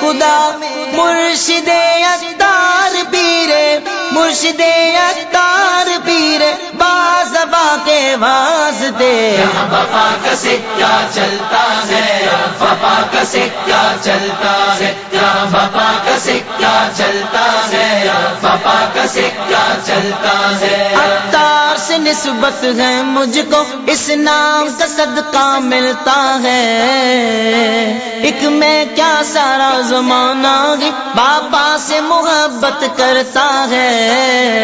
خدا، مرشد اتار پیرے، مرشد اتار پیرے، باز کے واسطے۔ بپا کا سکہ چلتا ہے بپا کا سکہ چلتا ہے بپا کا سکہ چلتا ہے بپا کا سکہ چلتا ہے۔ نسبت ہے مجھ کو، اس نام کا صدقہ ملتا ہے۔ ایک میں کیا سارا زمانہ بابا باپا سے محبت کرتا ہے۔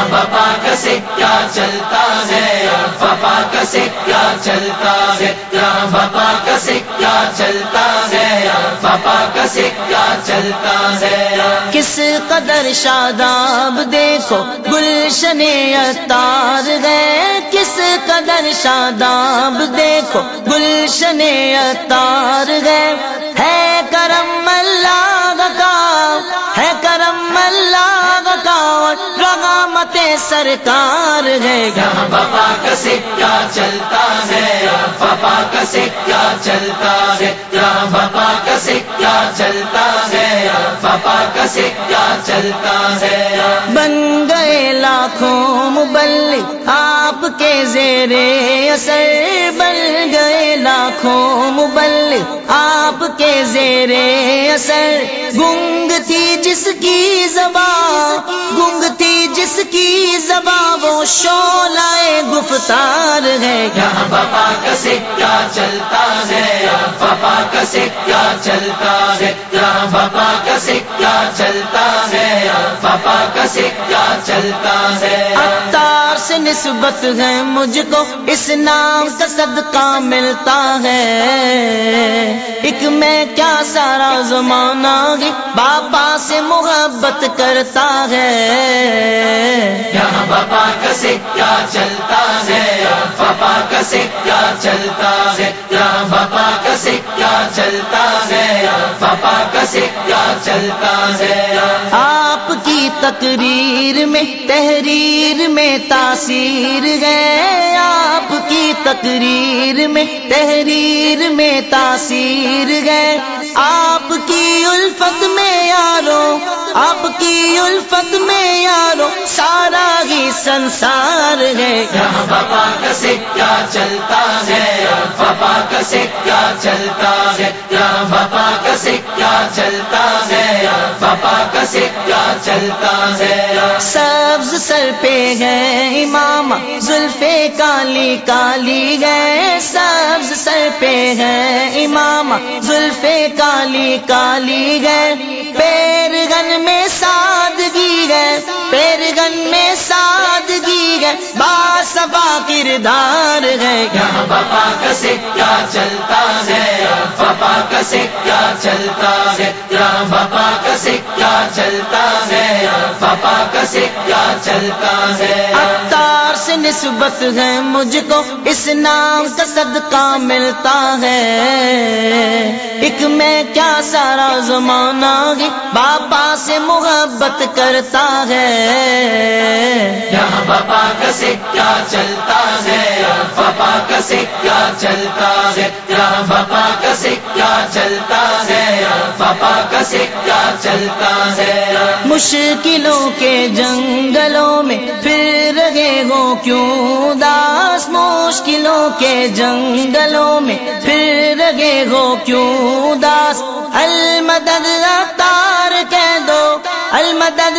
یہاں بپا کا سکہ چلتا ہے؟ بپا کا سکہ چلتا ہے؟ یہاں بپا کا سکہ چلتا ہے؟ بپا کا سکہ چلتا ہے؟ کس قدر شاداب دیکھو، گلشن اتار گئے کس قدر شاداب دیکھو، گلشن اتار گئے ہے سرکار ہے۔ یہاں بابا کا سکہ چلتا ہے بابا کا سکہ چلتا ہے یہاں بابا کا سکہ چلتا ہے۔ بپا کا سکہ چلتا ہے؟ بن گئے لاکھوں مبل آپ کے زیر اثر۔ بن گئے لاکھوں مبل آپ کے زیر اثر۔ گنگ تھی جس کی زبان گنگ تھی جس کی زبان وہ شولہ گفتار ہے۔ یہاں بپا کا سکہ چلتا ہے؟ بپا کا سکہ چلتا ہے؟ یہاں بپا کا سکہ چلتا ہے بپا کا سکہ چلتا ہے۔ اتار سے نسبت ہے مجھ کو اس نام کا صدقہ ملتا ہے۔ ایک میں کیا سارا زمانہ گی باپا سے محبت کرتا ہے۔ یہاں بپا کا سکہ چلتا ہے بپا کا سکہ چلتا ہے۔ یہاں بپا کا سکہ چلتا ہے بپا کا سکہ چلتا آپ کی تقریر میں، تحریر میں تاثیر ہے۔ آپ کی تقریر میں، تحریر میں تاثیر ہے۔ آپ کی الفت میں یارو آپ کی الفت میں یارو سارا ہی سنسار ہے۔ یہاں کا سکہ چلتا ہے۔ بپا کا سکہ چلتا ہے۔ یہاں کا سکہ چلتا ہے۔ بپا کا سکہ چلتا ہے۔ سبز سر پہ گئے امام زلفے کالی کالی گئے سبز سر پہ گئے امام زلفے کالی کالی گئے گئے باسفا کردار ہے۔ یہاں بپا کا سکہ چلتا ہے؟ بپا کا سکہ چلتا ہے؟ یہاں بپا کا سکہ چلتا ہے؟ بپا کا سکہ چلتا ہے؟ اتار سے نسبت ہے مجھ کو اس نام کا صدقہ ملتا ہے۔ ایک میں کیا سارا زمانہ گی باپا سے محبت کرتا ہے۔ یہاں بپا کا سکہ چلتا ہے بپا کا سکہ چلتا ہے یہاں بپا کا سکہ چلتا ہے بپا کا سکہ چلتا ہے۔ مشکلوں کے جنگلوں میں پھر رہے ہو کیوں؟ داس مشکلوں کے جنگلوں میں پھر رہے ہو کیوں؟ المدد تار کہہ دو المدد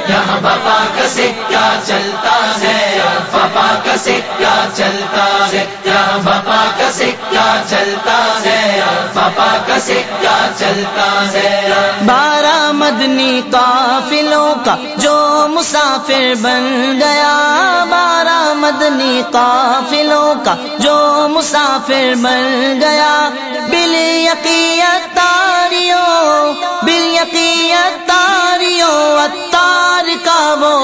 پار ہے بپا کا سکہ چلتا ہے؟ بپا کا سکہ چلتا ہے؟ یہاں بپا کا سکہ چلتا ہے؟ بپا کا سکہ چلتا ہے؟ بارہ مدنی قافلوں کا جو مسافر بن گیا، بارہ مدنی قافلوں کا جو مسافر بن گیا۔ بل یقیت تاریوں بل یقیت تاریوں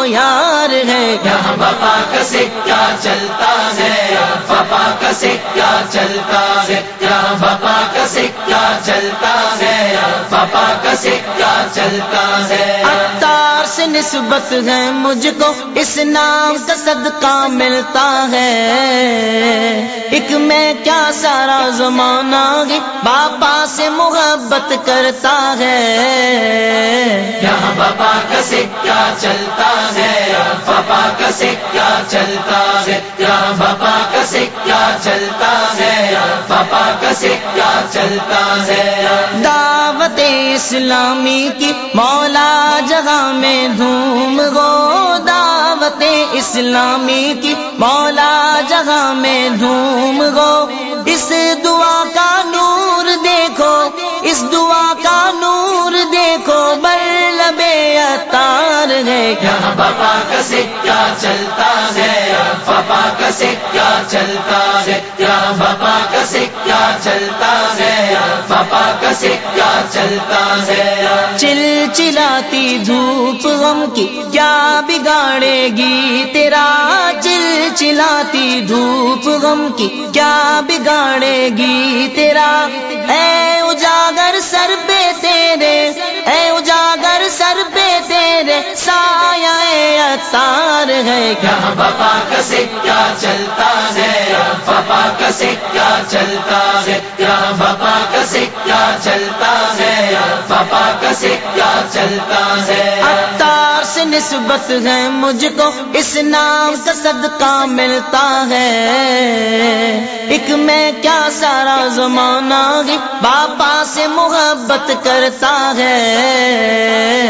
یا کا وہ ہے یہاں بپا کا سکہ چلتا ہے پپا کا سکہ چلتا ہے یہاں بپا کا سکہ چلتا ہے پپا کا سکہ چلتا ہے۔ اتار سے نسبت ہے مجھ کو، اس نام کا صدقہ ملتا ہے۔ ایک میں کیا سارا زمانہ گی باپا سے محبت کرتا ہے۔ یہاں پپا کا سکہ چلتا ہے پپا کا سکہ چلتا ہے؟ یہاں پپا کا سکہ چلتا ہے؟ پپا کا سکہ چلتا ہے؟ دعوت اسلامی کی مولا جگہ میں دھوم گو دعوت اسلامی کی مولا جگہ میں دھوم گو اس دعا ہے یہاں پپا کا سکہ چلتا ہے پپا کا سکہ چلتا ہے یہاں پپا کا سکہ چلتا ہے پپا کا سکہ چلتا ہے۔ چل چلاتی دھوپ غم کی کیا بگاڑے گی؟ تیرا چل چلاتی دھوپ غم کی کیا بگاڑے گی؟ تیرا اے اجاگر سر پہ اتار ہے۔ یہاں پپا کا سکہ چلتا ہے پپا کا سکہ چلتا ہے پپا کا سکہ چلتا ہے پپا کا سکہ چلتا ہے۔ اتار سے نسبت ہے مجھ کو اس نام کا صدقہ ملتا ہے۔ ایک میں کیا سارا زمانہ باپا سے محبت کرتا ہے۔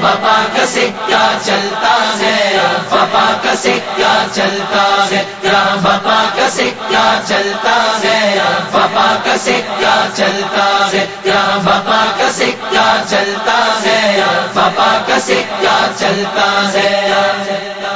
یہاں کا سکہ چلتا ہے پپا کا سکہ چلتا ہے یہاں پپا کا سکہ چلتا ہے پپا کا سکہ چلتا ہے یہاں پپا کا سکہ چلتا ہے پپا کا سکہ چلتا ہے۔